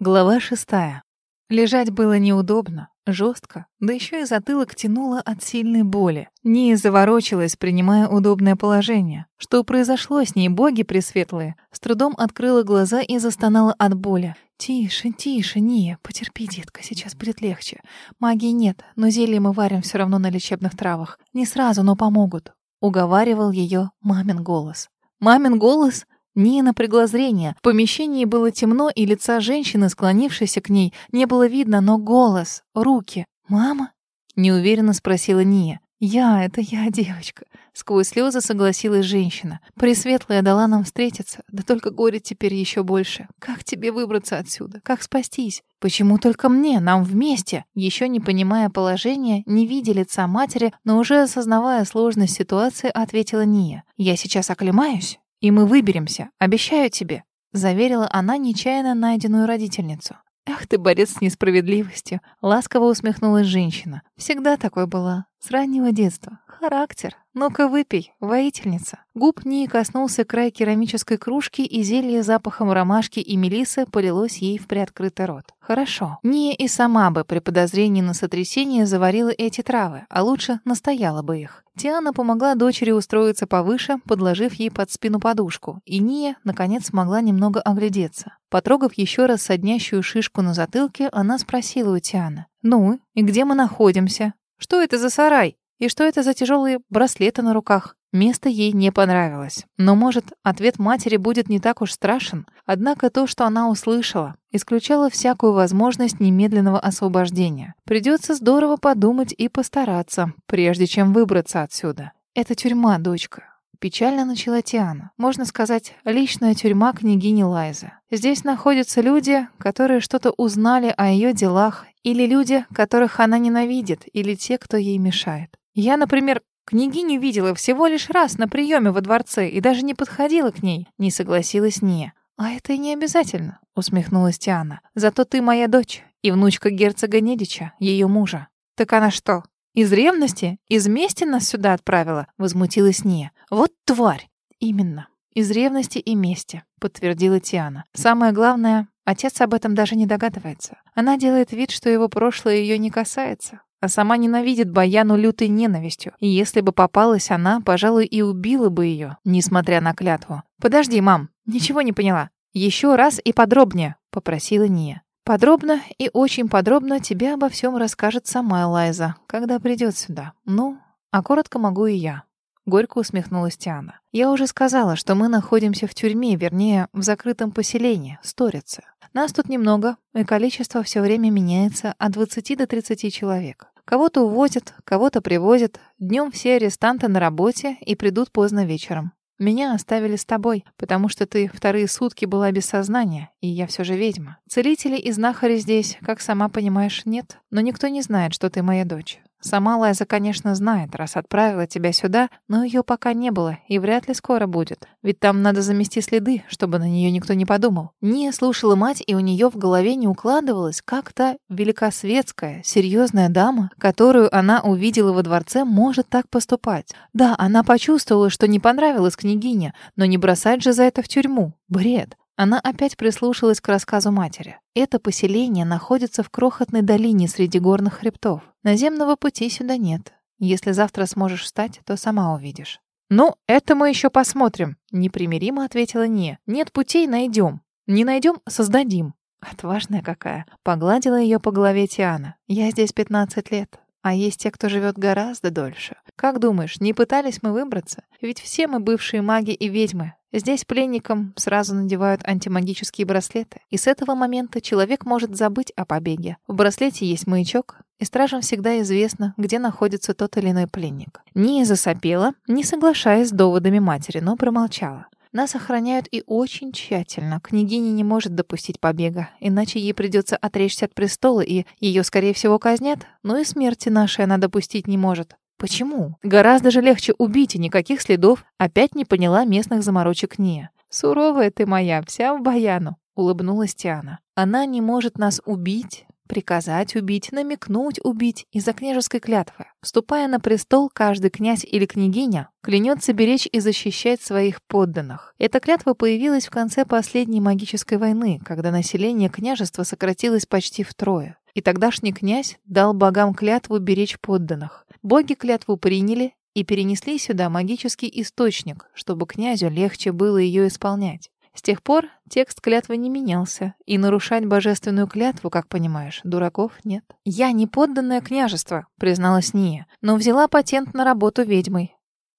Глава шестая. Лежать было неудобно, жестко, да еще и затылок тянуло от сильной боли. Ния заворочилась, принимая удобное положение. Что произошло с ней, боги пресветлые? С трудом открыла глаза и застонала от боли. «Тише, тише, Ния, потерпи, детка, сейчас будет легче. Магии нет, но зелье мы варим все равно на лечебных травах. Не сразу, но помогут», — уговаривал ее мамин голос. «Мамин голос?» Ния напрягла зрение. В помещении было темно, и лица женщины, склонившейся к ней, не было видно, но голос, руки. «Мама?» — неуверенно спросила Ния. «Я, это я, девочка». Сквозь слезы согласилась женщина. «Пресветлая дала нам встретиться, да только горе теперь еще больше. Как тебе выбраться отсюда? Как спастись? Почему только мне? Нам вместе?» Еще не понимая положения, не видя лица матери, но уже осознавая сложность ситуации, ответила Ния. «Я сейчас оклемаюсь, и мы выберемся, обещаю тебе», — заверила она нечаянно найденную родительницу. «Ах ты, борец с несправедливостью!» — ласково усмехнулась женщина. «Всегда такой была, с раннего детства. Характер. Ну-ка выпей, воительница». Губ Нии коснулся край керамической кружки, и зелье запахом ромашки и мелисы полилось ей в приоткрытый рот. Хорошо. Ния и сама бы при подозрении на сотрясение заварила эти травы, а лучше настояла бы их. Тиана помогла дочери устроиться повыше, подложив ей под спину подушку, и Ния, наконец, смогла немного оглядеться. Потрогав еще раз соднящую шишку на затылке, она спросила у Тианы. «Ну, и где мы находимся? Что это за сарай? И что это за тяжелые браслеты на руках?» Место ей не понравилось. Но, может, ответ матери будет не так уж страшен. Однако то, что она услышала, исключало всякую возможность немедленного освобождения. Придется здорово подумать и постараться, прежде чем выбраться отсюда. Это тюрьма, дочка. Печально начала Тиана. Можно сказать, личная тюрьма княгини Лайзы. Здесь находятся люди, которые что-то узнали о ее делах, или люди, которых она ненавидит, или те, кто ей мешает. Я, например, Княгиню видела всего лишь раз на приеме во дворце и даже не подходила к ней, не согласилась Ния. «А это и не обязательно», — усмехнулась Тиана. «Зато ты моя дочь и внучка герцога Недича, ее мужа». «Так она что, из ревности? Из мести нас сюда отправила?» — возмутилась Ния. «Вот тварь!» «Именно. Из ревности и мести», — подтвердила Тиана. «Самое главное, отец об этом даже не догадывается. Она делает вид, что его прошлое ее не касается а сама ненавидит Баяну лютой ненавистью. И если бы попалась она, пожалуй, и убила бы ее, несмотря на клятву. «Подожди, мам, ничего не поняла. Еще раз и подробнее», — попросила Ния. «Подробно и очень подробно тебе обо всем расскажет сама Лайза, когда придет сюда. Ну, а коротко могу и я». Горько усмехнулась Тиана. «Я уже сказала, что мы находимся в тюрьме, вернее, в закрытом поселении, Сторице. Нас тут немного, и количество все время меняется от 20 до 30 человек. Кого-то увозят, кого-то привозят. Днем все арестанты на работе и придут поздно вечером. Меня оставили с тобой, потому что ты вторые сутки была без сознания, и я все же ведьма. Целителей и знахари здесь, как сама понимаешь, нет. Но никто не знает, что ты моя дочь. Сама Лайза, конечно, знает, раз отправила тебя сюда, но ее пока не было и вряд ли скоро будет. Ведь там надо замести следы, чтобы на нее никто не подумал. Не слушала мать, и у нее в голове не укладывалось, как та великосветская, серьезная дама, которую она увидела во дворце, может так поступать. Да, она почувствовала, что не понравилась княгине, но не бросать же за это в тюрьму. Бред. Она опять прислушалась к рассказу матери. Это поселение находится в крохотной долине среди горных хребтов. Наземного пути сюда нет. Если завтра сможешь встать, то сама увидишь. «Ну, это мы еще посмотрим», — непримиримо ответила Не. «Нет путей, найдем. Не найдем, создадим». Отважная какая. Погладила ее по голове Тиана. «Я здесь 15 лет, а есть те, кто живет гораздо дольше. Как думаешь, не пытались мы выбраться? Ведь все мы бывшие маги и ведьмы. Здесь пленникам сразу надевают антимагические браслеты, и с этого момента человек может забыть о побеге. В браслете есть маячок, и стражам всегда известно, где находится тот или иной пленник. Не засопела, не соглашаясь с доводами матери, но промолчала. Нас охраняют и очень тщательно. Княгиня не может допустить побега, иначе ей придется отречься от престола, и ее, скорее всего, казнят, но и смерти нашей она допустить не может. Почему? Гораздо же легче убить и никаких следов. Опять не поняла местных заморочек не. Суровая ты моя, вся в баяну, улыбнулась Тиана. Она не может нас убить, приказать убить, намекнуть убить из-за княжеской клятвы. Вступая на престол, каждый князь или княгиня клянется беречь и защищать своих подданных. Эта клятва появилась в конце последней магической войны, когда население княжества сократилось почти втрое. И тогдашний князь дал богам клятву беречь подданных. Боги клятву приняли и перенесли сюда магический источник, чтобы князю легче было ее исполнять. С тех пор текст клятвы не менялся, и нарушать божественную клятву, как понимаешь, дураков нет. «Я не подданное княжество», — призналась Ния, «но взяла патент на работу ведьмой.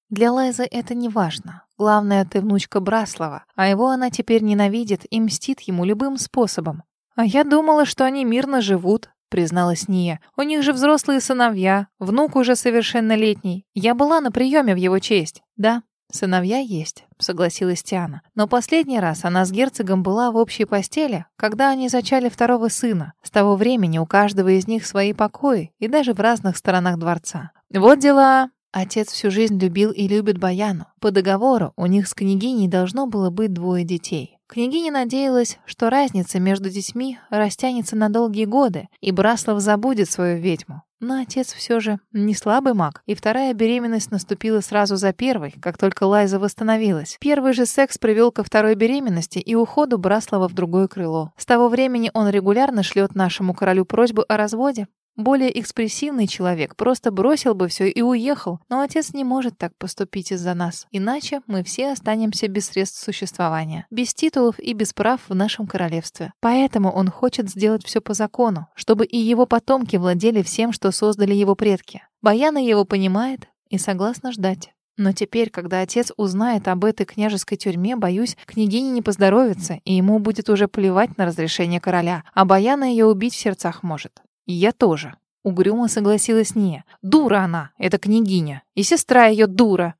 Для Лайзы это не важно. Главное, ты внучка Браслова, а его она теперь ненавидит и мстит ему любым способом. А я думала, что они мирно живут, призналась Ния. «У них же взрослые сыновья, внук уже совершеннолетний. Я была на приеме в его честь». «Да, сыновья есть», — согласилась Тиана. «Но последний раз она с герцогом была в общей постели, когда они зачали второго сына. С того времени у каждого из них свои покои и даже в разных сторонах дворца. Вот дела...» Отец всю жизнь любил и любит Баяну. По договору у них с княгиней должно было быть двое детей. Княгиня надеялась, что разница между детьми растянется на долгие годы, и Браслов забудет свою ведьму. Но отец все же не слабый маг, и вторая беременность наступила сразу за первой, как только Лайза восстановилась. Первый же секс привел ко второй беременности и уходу Браслова в другое крыло. С того времени он регулярно шлет нашему королю просьбу о разводе, более экспрессивный человек просто бросил бы все и уехал, но отец не может так поступить из-за нас. Иначе мы все останемся без средств существования, без титулов и без прав в нашем королевстве. Поэтому он хочет сделать все по закону, чтобы и его потомки владели всем, что создали его предки. Баяна его понимает и согласна ждать. Но теперь, когда отец узнает об этой княжеской тюрьме, боюсь, княгине не поздоровится, и ему будет уже плевать на разрешение короля, а Баяна ее убить в сердцах может. «Я тоже», — угрюмо согласилась Ния. «Дура она, эта княгиня, и сестра ее дура».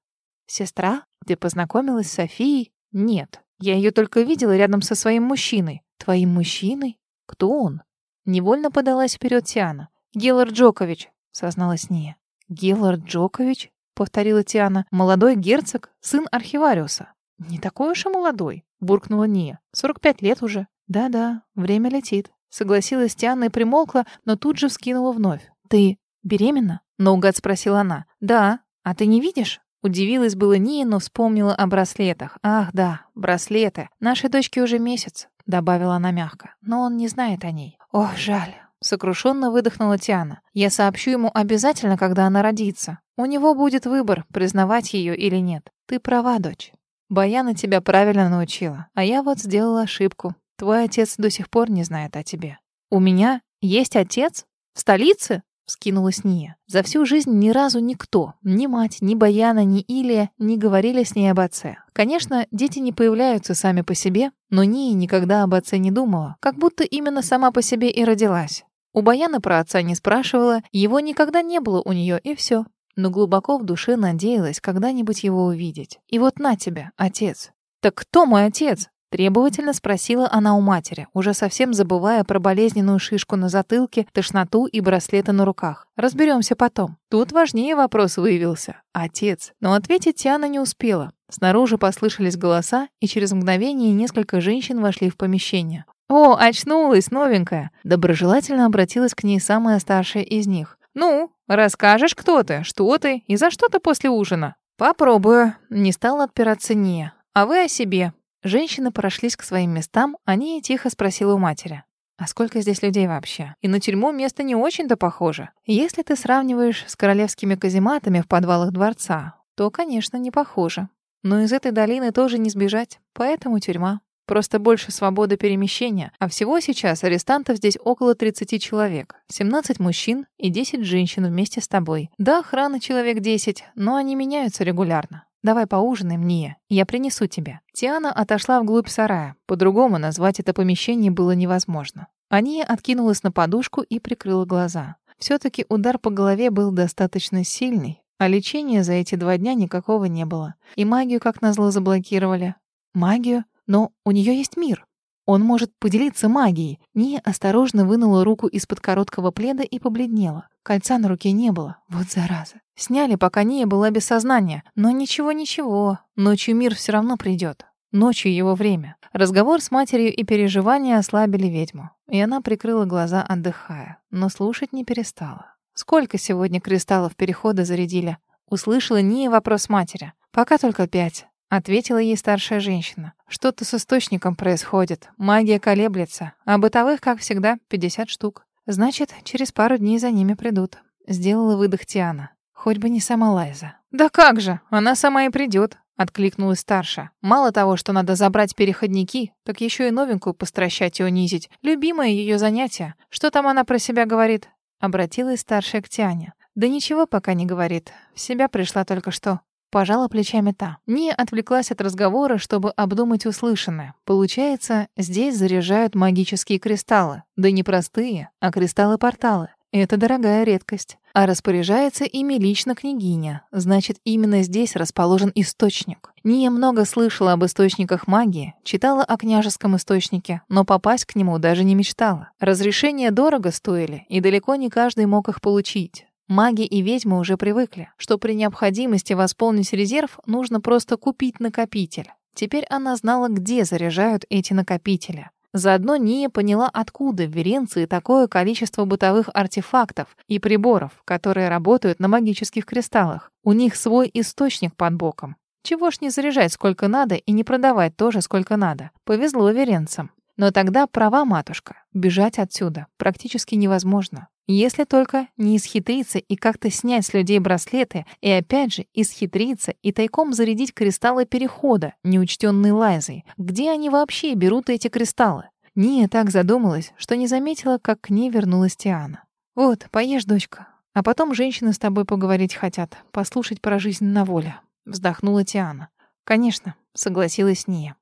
«Сестра? Ты познакомилась с Софией?» «Нет, я ее только видела рядом со своим мужчиной». «Твоим мужчиной? Кто он?» Невольно подалась вперед Тиана. «Гелар Джокович», — созналась Ния. «Гелар Джокович?» — повторила Тиана. «Молодой герцог, сын архивариуса». «Не такой уж и молодой», — буркнула Ния. «Сорок пять лет уже». «Да-да, время летит». Согласилась Тиана и примолкла, но тут же вскинула вновь. «Ты беременна?» — наугад спросила она. «Да. А ты не видишь?» Удивилась было Ния, но вспомнила о браслетах. «Ах, да, браслеты. Нашей дочке уже месяц», — добавила она мягко. «Но он не знает о ней». «Ох, жаль». Сокрушенно выдохнула Тиана. «Я сообщу ему обязательно, когда она родится. У него будет выбор, признавать ее или нет. Ты права, дочь. Баяна тебя правильно научила, а я вот сделала ошибку. Твой отец до сих пор не знает о тебе. У меня есть отец? В столице? Вскинулась Ния. За всю жизнь ни разу никто, ни мать, ни Баяна, ни Илия, не говорили с ней об отце. Конечно, дети не появляются сами по себе, но Ния никогда об отце не думала, как будто именно сама по себе и родилась. У Баяна про отца не спрашивала, его никогда не было у нее, и все. Но глубоко в душе надеялась когда-нибудь его увидеть. И вот на тебя, отец. «Так кто мой отец?» Требовательно спросила она у матери, уже совсем забывая про болезненную шишку на затылке, тошноту и браслеты на руках. Разберемся потом. Тут важнее вопрос выявился. Отец. Но ответить Тиана не успела. Снаружи послышались голоса, и через мгновение несколько женщин вошли в помещение. «О, очнулась, новенькая!» Доброжелательно обратилась к ней самая старшая из них. «Ну, расскажешь, кто ты, что ты и за что ты после ужина?» «Попробую». Не стала отпираться Ния. «А вы о себе. Женщины прошлись к своим местам, они тихо спросила у матери. «А сколько здесь людей вообще? И на тюрьму место не очень-то похоже. Если ты сравниваешь с королевскими казематами в подвалах дворца, то, конечно, не похоже. Но из этой долины тоже не сбежать, поэтому тюрьма. Просто больше свободы перемещения, а всего сейчас арестантов здесь около 30 человек. 17 мужчин и 10 женщин вместе с тобой. Да, охрана человек 10, но они меняются регулярно. Давай поужинаем, Ния. Я принесу тебе». Тиана отошла вглубь сарая. По-другому назвать это помещение было невозможно. Ания откинулась на подушку и прикрыла глаза. Все-таки удар по голове был достаточно сильный, а лечения за эти два дня никакого не было. И магию, как назло, заблокировали. Магию? Но у нее есть мир. Он может поделиться магией. Ния осторожно вынула руку из-под короткого пледа и побледнела. Кольца на руке не было. Вот зараза. Сняли, пока Ния была без сознания. Но ничего-ничего. Ночью мир все равно придет. Ночью его время. Разговор с матерью и переживания ослабили ведьму. И она прикрыла глаза, отдыхая. Но слушать не перестала. «Сколько сегодня кристаллов перехода зарядили?» Услышала Ния вопрос матери. «Пока только пять», — ответила ей старшая женщина. «Что-то с источником происходит. Магия колеблется. А бытовых, как всегда, 50 штук. Значит, через пару дней за ними придут». Сделала выдох Тиана. Хоть бы не сама Лайза. «Да как же, она сама и придет», — откликнулась старша. «Мало того, что надо забрать переходники, так еще и новенькую постращать и унизить. Любимое ее занятие. Что там она про себя говорит?» Обратилась старшая к Тиане. «Да ничего пока не говорит. В себя пришла только что». Пожала плечами та. Ния отвлеклась от разговора, чтобы обдумать услышанное. Получается, здесь заряжают магические кристаллы. Да не простые, а кристаллы-порталы. Это дорогая редкость. А распоряжается ими лично княгиня. Значит, именно здесь расположен источник. Ния много слышала об источниках магии, читала о княжеском источнике, но попасть к нему даже не мечтала. Разрешения дорого стоили, и далеко не каждый мог их получить. Маги и ведьмы уже привыкли, что при необходимости восполнить резерв нужно просто купить накопитель. Теперь она знала, где заряжают эти накопители. Заодно Ния поняла, откуда в Веренции такое количество бытовых артефактов и приборов, которые работают на магических кристаллах. У них свой источник под боком. Чего ж не заряжать сколько надо и не продавать тоже сколько надо. Повезло веренцам. Но тогда права матушка. Бежать отсюда практически невозможно. Если только не исхитриться и как-то снять с людей браслеты, и опять же исхитриться и тайком зарядить кристаллы перехода, неучтенные Лайзой. Где они вообще берут эти кристаллы? Ния так задумалась, что не заметила, как к ней вернулась Тиана. «Вот, поешь, дочка. А потом женщины с тобой поговорить хотят, послушать про жизнь на воле», — вздохнула Тиана. «Конечно», — согласилась Ния.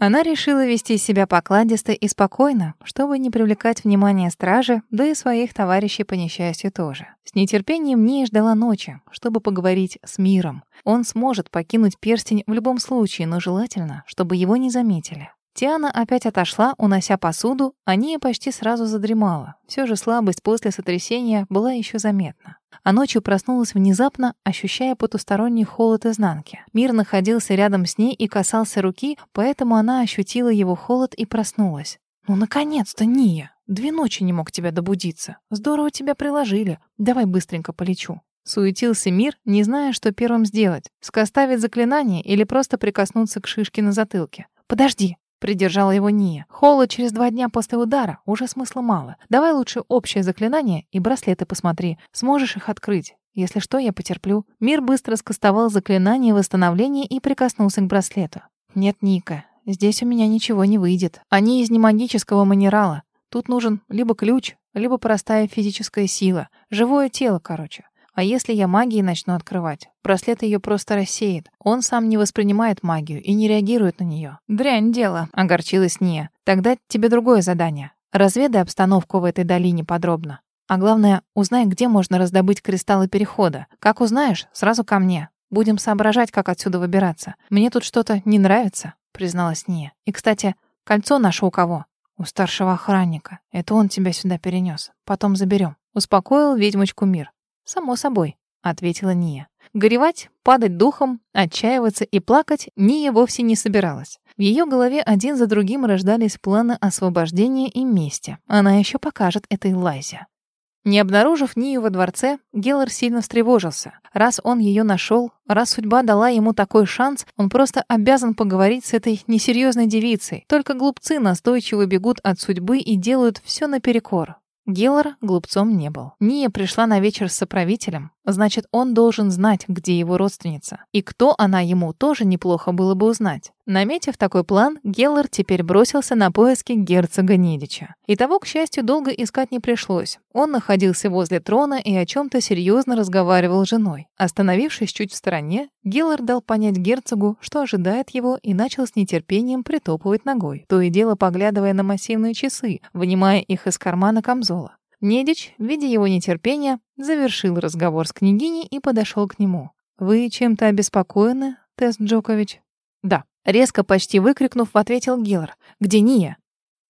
Она решила вести себя покладисто и спокойно, чтобы не привлекать внимание стражи, да и своих товарищей по несчастью тоже. С нетерпением Ния ждала ночи, чтобы поговорить с миром. Он сможет покинуть перстень в любом случае, но желательно, чтобы его не заметили. Тиана опять отошла, унося посуду, а Ния почти сразу задремала. Все же слабость после сотрясения была еще заметна а ночью проснулась внезапно, ощущая потусторонний холод изнанки. Мир находился рядом с ней и касался руки, поэтому она ощутила его холод и проснулась. «Ну, наконец-то, Ния! Две ночи не мог тебя добудиться. Здорово тебя приложили. Давай быстренько полечу». Суетился мир, не зная, что первым сделать. Скоставить заклинание или просто прикоснуться к шишке на затылке. «Подожди!» Придержала его Ния. Холод через два дня после удара уже смысла мало. Давай лучше общее заклинание и браслеты посмотри. Сможешь их открыть. Если что, я потерплю. Мир быстро скостовал заклинание восстановления и прикоснулся к браслету. Нет, Ника, здесь у меня ничего не выйдет. Они из немагического минерала. Тут нужен либо ключ, либо простая физическая сила. Живое тело, короче. А если я магией начну открывать? Браслет ее просто рассеет. Он сам не воспринимает магию и не реагирует на нее. Дрянь дело, огорчилась Ния. Тогда тебе другое задание. Разведай обстановку в этой долине подробно. А главное, узнай, где можно раздобыть кристаллы перехода. Как узнаешь, сразу ко мне. Будем соображать, как отсюда выбираться. Мне тут что-то не нравится, призналась Ния. И, кстати, кольцо наше у кого? У старшего охранника. Это он тебя сюда перенес. Потом заберем. Успокоил ведьмочку мир. «Само собой», — ответила Ния. Горевать, падать духом, отчаиваться и плакать Ния вовсе не собиралась. В ее голове один за другим рождались планы освобождения и мести. Она еще покажет этой Лайзе. Не обнаружив Нию во дворце, Геллар сильно встревожился. Раз он ее нашел, раз судьба дала ему такой шанс, он просто обязан поговорить с этой несерьезной девицей. Только глупцы настойчиво бегут от судьбы и делают все наперекор. Геллар глупцом не был. Ния пришла на вечер с соправителем, значит, он должен знать, где его родственница. И кто она ему тоже неплохо было бы узнать. Наметив такой план, Геллар теперь бросился на поиски герцога Недича. И того, к счастью, долго искать не пришлось. Он находился возле трона и о чем-то серьезно разговаривал с женой. Остановившись чуть в стороне, Геллар дал понять герцогу, что ожидает его, и начал с нетерпением притопывать ногой, то и дело поглядывая на массивные часы, вынимая их из кармана камзола. Недич, видя его нетерпение, завершил разговор с княгиней и подошел к нему. «Вы чем-то обеспокоены, Тест Джокович?» «Да», — резко почти выкрикнув, ответил Гиллар. «Где Ния?»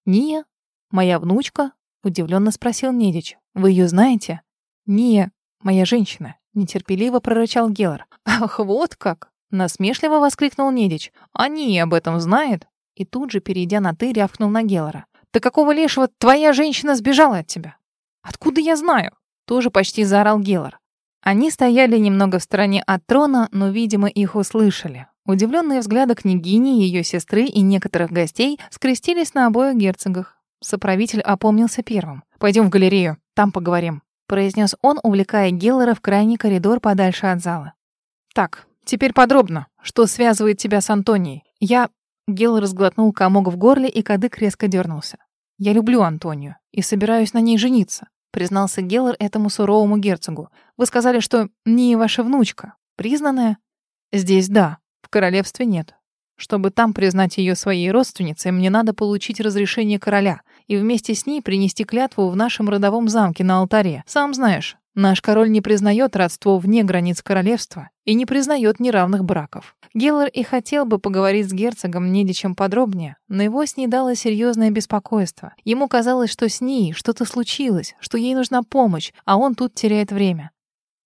«Ния? Моя внучка?» — удивленно спросил Недич. «Вы ее знаете?» «Ния, моя женщина», — нетерпеливо прорычал Геллар. «Ах, вот как!» Насмешливо воскликнул Недич. «Они об этом знают?» И тут же, перейдя на «ты», рявкнул на Геллора. «Да какого лешего твоя женщина сбежала от тебя?» «Откуда я знаю?» Тоже почти заорал Геллор. Они стояли немного в стороне от трона, но, видимо, их услышали. Удивленные взгляды княгини, ее сестры и некоторых гостей скрестились на обоих герцогах. Соправитель опомнился первым. «Пойдем в галерею, там поговорим», — произнес он, увлекая Геллора в крайний коридор подальше от зала. «Так, теперь подробно. Что связывает тебя с Антонией? Я...» Геллор разглотнул комок в горле, и кадык резко дернулся. «Я люблю Антонию и собираюсь на ней жениться», — признался Геллор этому суровому герцогу. «Вы сказали, что не ваша внучка. Признанная?» «Здесь да, в королевстве нет. Чтобы там признать ее своей родственницей, мне надо получить разрешение короля и вместе с ней принести клятву в нашем родовом замке на алтаре. Сам знаешь, наш король не признает родство вне границ королевства и не признает неравных браков. Геллер и хотел бы поговорить с герцогом Недичем подробнее, но его снедало серьезное беспокойство. Ему казалось, что с ней что-то случилось, что ей нужна помощь, а он тут теряет время.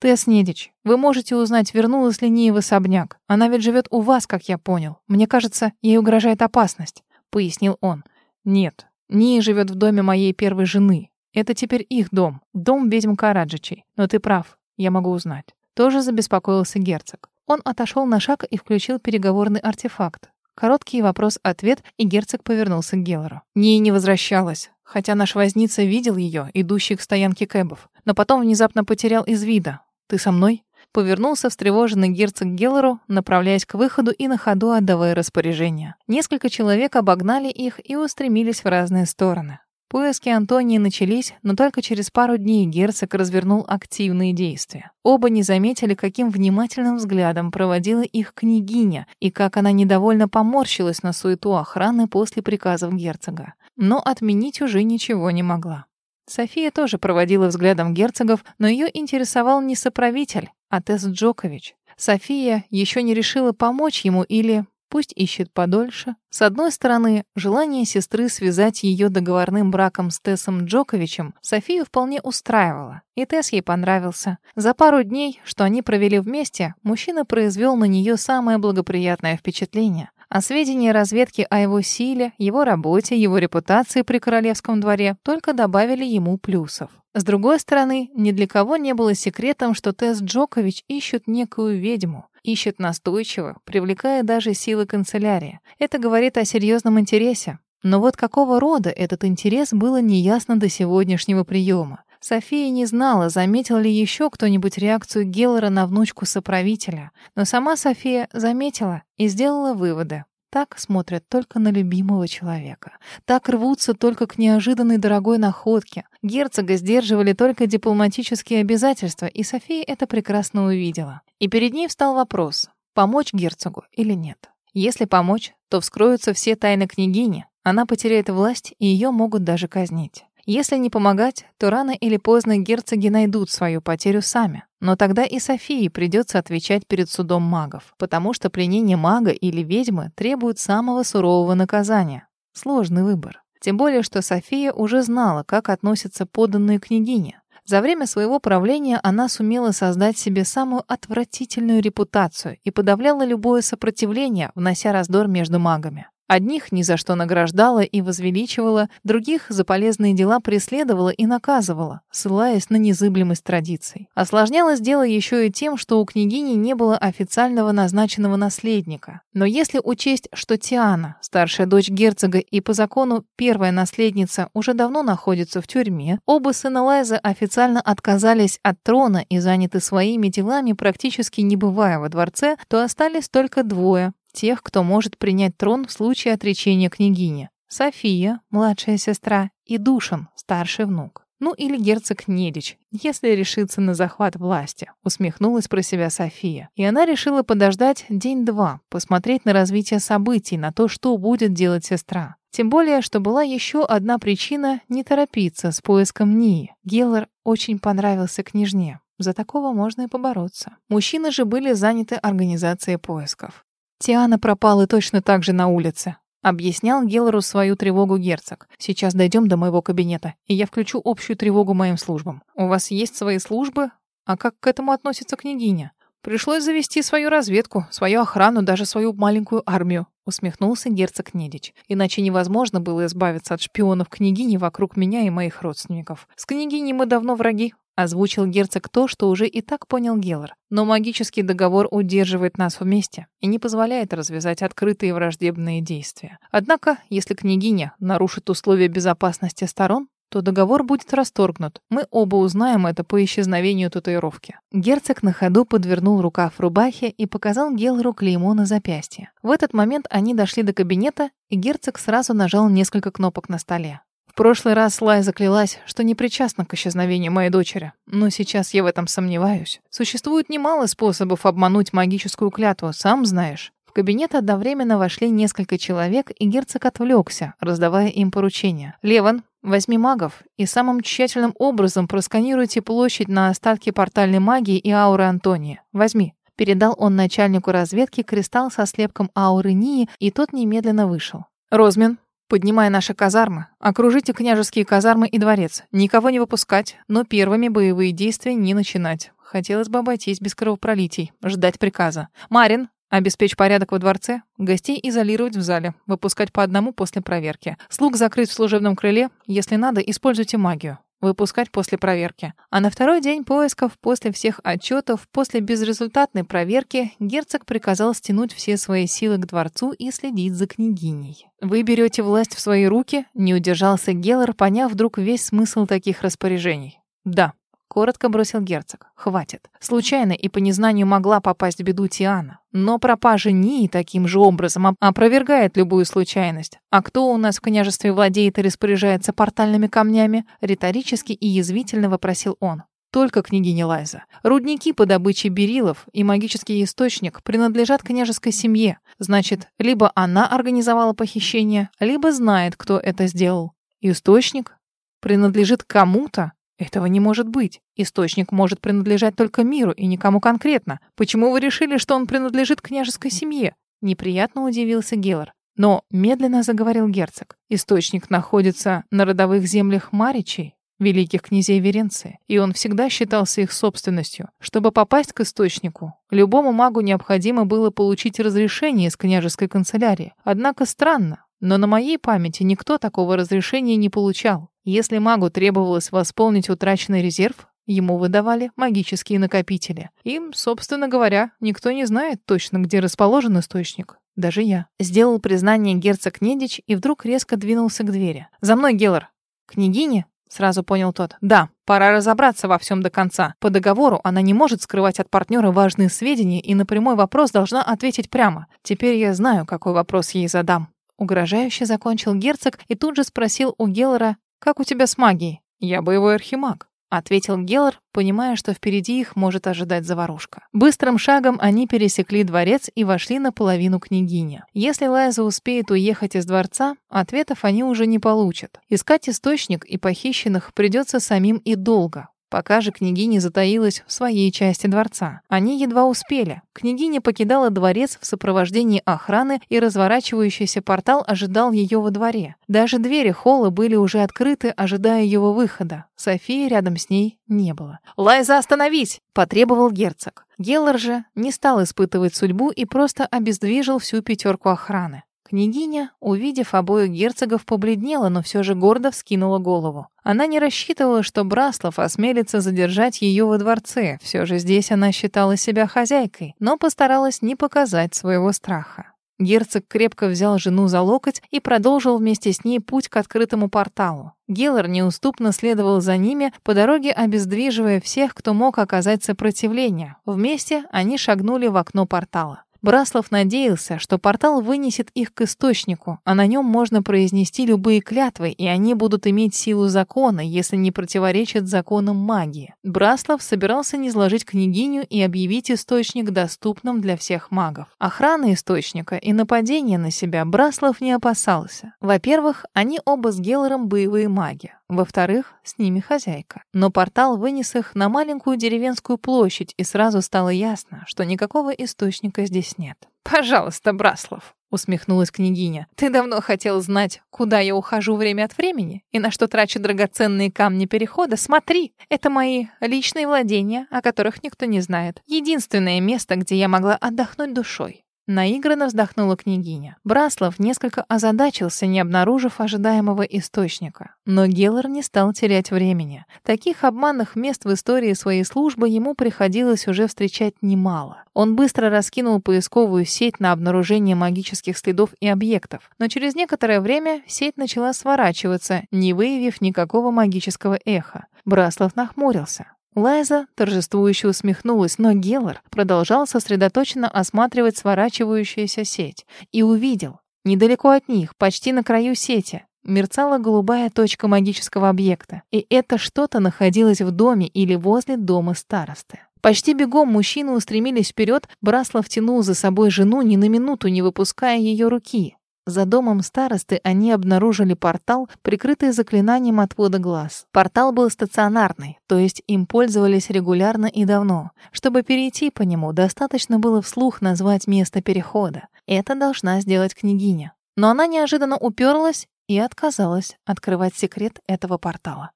«Тесс Недич, вы можете узнать, вернулась ли Ния в особняк. Она ведь живет у вас, как я понял. Мне кажется, ей угрожает опасность», — пояснил он. «Нет, Ния живет в доме моей первой жены. Это теперь их дом, дом ведьм Караджичей. Но ты прав, я могу узнать». Тоже забеспокоился герцог. Он отошел на шаг и включил переговорный артефакт. Короткий вопрос-ответ, и герцог повернулся к Геллору. Ния не возвращалась, хотя наш возница видел ее, идущей к стоянке кэбов, но потом внезапно потерял из вида. «Ты со мной?» Повернулся встревоженный герцог Геллору, направляясь к выходу и на ходу отдавая распоряжение. Несколько человек обогнали их и устремились в разные стороны. Поиски Антонии начались, но только через пару дней герцог развернул активные действия. Оба не заметили, каким внимательным взглядом проводила их княгиня и как она недовольно поморщилась на суету охраны после приказов герцога. Но отменить уже ничего не могла. София тоже проводила взглядом герцогов, но ее интересовал не соправитель, а Тесс Джокович. София еще не решила помочь ему или Пусть ищет подольше. С одной стороны, желание сестры связать ее договорным браком с Тессом Джоковичем Софию вполне устраивало, и Тесс ей понравился. За пару дней, что они провели вместе, мужчина произвел на нее самое благоприятное впечатление. А сведения разведки о его силе, его работе, его репутации при королевском дворе только добавили ему плюсов. С другой стороны, ни для кого не было секретом, что Тесс Джокович ищет некую ведьму. Ищет настойчиво, привлекая даже силы канцелярии. Это говорит о серьезном интересе. Но вот какого рода этот интерес было неясно до сегодняшнего приема. София не знала, заметил ли еще кто-нибудь реакцию Геллера на внучку соправителя. Но сама София заметила и сделала выводы. Так смотрят только на любимого человека. Так рвутся только к неожиданной дорогой находке. Герцога сдерживали только дипломатические обязательства, и София это прекрасно увидела. И перед ней встал вопрос, помочь герцогу или нет. Если помочь, то вскроются все тайны княгини, она потеряет власть, и ее могут даже казнить. Если не помогать, то рано или поздно герцоги найдут свою потерю сами. Но тогда и Софии придется отвечать перед судом магов, потому что пленение мага или ведьмы требует самого сурового наказания. Сложный выбор. Тем более, что София уже знала, как относятся подданные княгине. За время своего правления она сумела создать себе самую отвратительную репутацию и подавляла любое сопротивление, внося раздор между магами. Одних ни за что награждала и возвеличивала, других за полезные дела преследовала и наказывала, ссылаясь на незыблемость традиций. Осложнялось дело еще и тем, что у княгини не было официального назначенного наследника. Но если учесть, что Тиана, старшая дочь герцога и по закону первая наследница, уже давно находится в тюрьме, оба сына Лайза официально отказались от трона и заняты своими делами, практически не бывая во дворце, то остались только двое тех, кто может принять трон в случае отречения княгини. София, младшая сестра, и Душан, старший внук. Ну или герцог Недич, если решится на захват власти, усмехнулась про себя София. И она решила подождать день-два, посмотреть на развитие событий, на то, что будет делать сестра. Тем более, что была еще одна причина не торопиться с поиском Нии. Геллар очень понравился княжне. За такого можно и побороться. Мужчины же были заняты организацией поисков. Тиана пропала точно так же на улице. Объяснял Геллору свою тревогу герцог. «Сейчас дойдем до моего кабинета, и я включу общую тревогу моим службам. У вас есть свои службы? А как к этому относится княгиня?» Пришлось завести свою разведку, свою охрану, даже свою маленькую армию, усмехнулся герцог Недич. Иначе невозможно было избавиться от шпионов княгини вокруг меня и моих родственников. С княгиней мы давно враги, озвучил герцог то, что уже и так понял Геллар. Но магический договор удерживает нас вместе и не позволяет развязать открытые враждебные действия. Однако, если княгиня нарушит условия безопасности сторон, то договор будет расторгнут. Мы оба узнаем это по исчезновению татуировки. Герцог на ходу подвернул рукав рубахи и показал Гелру клеймо на запястье. В этот момент они дошли до кабинета, и герцог сразу нажал несколько кнопок на столе. В прошлый раз Лай заклялась, что не причастна к исчезновению моей дочери, но сейчас я в этом сомневаюсь. Существует немало способов обмануть магическую клятву, сам знаешь. В кабинет одновременно вошли несколько человек, и герцог отвлекся, раздавая им поручения. «Леван, возьми магов и самым тщательным образом просканируйте площадь на остатки портальной магии и ауры Антония. Возьми». Передал он начальнику разведки кристалл со слепком ауры Нии, и тот немедленно вышел. «Розмин, поднимая наши казармы, окружите княжеские казармы и дворец. Никого не выпускать, но первыми боевые действия не начинать. Хотелось бы обойтись без кровопролитий, ждать приказа. Марин, Обеспечь порядок во дворце, гостей изолировать в зале, выпускать по одному после проверки. Слуг закрыть в служебном крыле, если надо, используйте магию. Выпускать после проверки. А на второй день поисков, после всех отчетов, после безрезультатной проверки, герцог приказал стянуть все свои силы к дворцу и следить за княгиней. «Вы берете власть в свои руки?» — не удержался Геллар, поняв вдруг весь смысл таких распоряжений. «Да», Коротко бросил герцог. Хватит. Случайно и по незнанию могла попасть в беду Тиана. Но пропажа Нии таким же образом опровергает любую случайность. А кто у нас в княжестве владеет и распоряжается портальными камнями? Риторически и язвительно вопросил он. Только княгиня Лайза. Рудники по добыче берилов и магический источник принадлежат княжеской семье. Значит, либо она организовала похищение, либо знает, кто это сделал. Источник принадлежит кому-то, этого не может быть. Источник может принадлежать только миру и никому конкретно. Почему вы решили, что он принадлежит княжеской семье? Неприятно удивился Геллар. Но медленно заговорил герцог. Источник находится на родовых землях Маричей, великих князей Веренции, и он всегда считался их собственностью. Чтобы попасть к источнику, любому магу необходимо было получить разрешение из княжеской канцелярии. Однако странно, но на моей памяти никто такого разрешения не получал. Если магу требовалось восполнить утраченный резерв, ему выдавали магические накопители. Им, собственно говоря, никто не знает точно, где расположен источник. Даже я. Сделал признание герцог Недич и вдруг резко двинулся к двери. «За мной, Геллар!» «Княгиня?» Сразу понял тот. «Да, пора разобраться во всем до конца. По договору она не может скрывать от партнера важные сведения и на прямой вопрос должна ответить прямо. Теперь я знаю, какой вопрос ей задам». Угрожающе закончил герцог и тут же спросил у Геллора, «Как у тебя с магией?» «Я боевой архимаг», — ответил Геллар, понимая, что впереди их может ожидать заварушка. Быстрым шагом они пересекли дворец и вошли на половину княгини. Если Лайза успеет уехать из дворца, ответов они уже не получат. Искать источник и похищенных придется самим и долго. Пока же княгиня затаилась в своей части дворца. Они едва успели. Княгиня покидала дворец в сопровождении охраны, и разворачивающийся портал ожидал ее во дворе. Даже двери холла были уже открыты, ожидая его выхода. Софии рядом с ней не было. «Лайза, остановись!» — потребовал герцог. Геллар же не стал испытывать судьбу и просто обездвижил всю пятерку охраны. Княгиня, увидев обоих герцогов, побледнела, но все же гордо вскинула голову. Она не рассчитывала, что Браслов осмелится задержать ее во дворце. Все же здесь она считала себя хозяйкой, но постаралась не показать своего страха. Герцог крепко взял жену за локоть и продолжил вместе с ней путь к открытому порталу. Геллар неуступно следовал за ними, по дороге обездвиживая всех, кто мог оказать сопротивление. Вместе они шагнули в окно портала. Браслов надеялся, что портал вынесет их к источнику, а на нем можно произнести любые клятвы, и они будут иметь силу закона, если не противоречат законам магии. Браслов собирался низложить княгиню и объявить источник доступным для всех магов. Охраны источника и нападения на себя Браслов не опасался. Во-первых, они оба с Геллером боевые маги. Во-вторых, с ними хозяйка. Но портал вынес их на маленькую деревенскую площадь, и сразу стало ясно, что никакого источника здесь нет. «Пожалуйста, Браслов!» усмехнулась княгиня. «Ты давно хотел знать, куда я ухожу время от времени и на что трачу драгоценные камни перехода? Смотри, это мои личные владения, о которых никто не знает. Единственное место, где я могла отдохнуть душой. Наигранно вздохнула княгиня. Браслов несколько озадачился, не обнаружив ожидаемого источника. Но Геллар не стал терять времени. Таких обманных мест в истории своей службы ему приходилось уже встречать немало. Он быстро раскинул поисковую сеть на обнаружение магических следов и объектов. Но через некоторое время сеть начала сворачиваться, не выявив никакого магического эха. Браслов нахмурился. Лайза торжествующе усмехнулась, но Геллар продолжал сосредоточенно осматривать сворачивающуюся сеть и увидел, недалеко от них, почти на краю сети, мерцала голубая точка магического объекта, и это что-то находилось в доме или возле дома старосты. Почти бегом мужчины устремились вперед, Браслов тянул за собой жену, ни на минуту не выпуская ее руки. За домом старосты они обнаружили портал, прикрытый заклинанием отвода глаз. Портал был стационарный, то есть им пользовались регулярно и давно. Чтобы перейти по нему, достаточно было вслух назвать место перехода. Это должна сделать княгиня. Но она неожиданно уперлась и отказалась открывать секрет этого портала.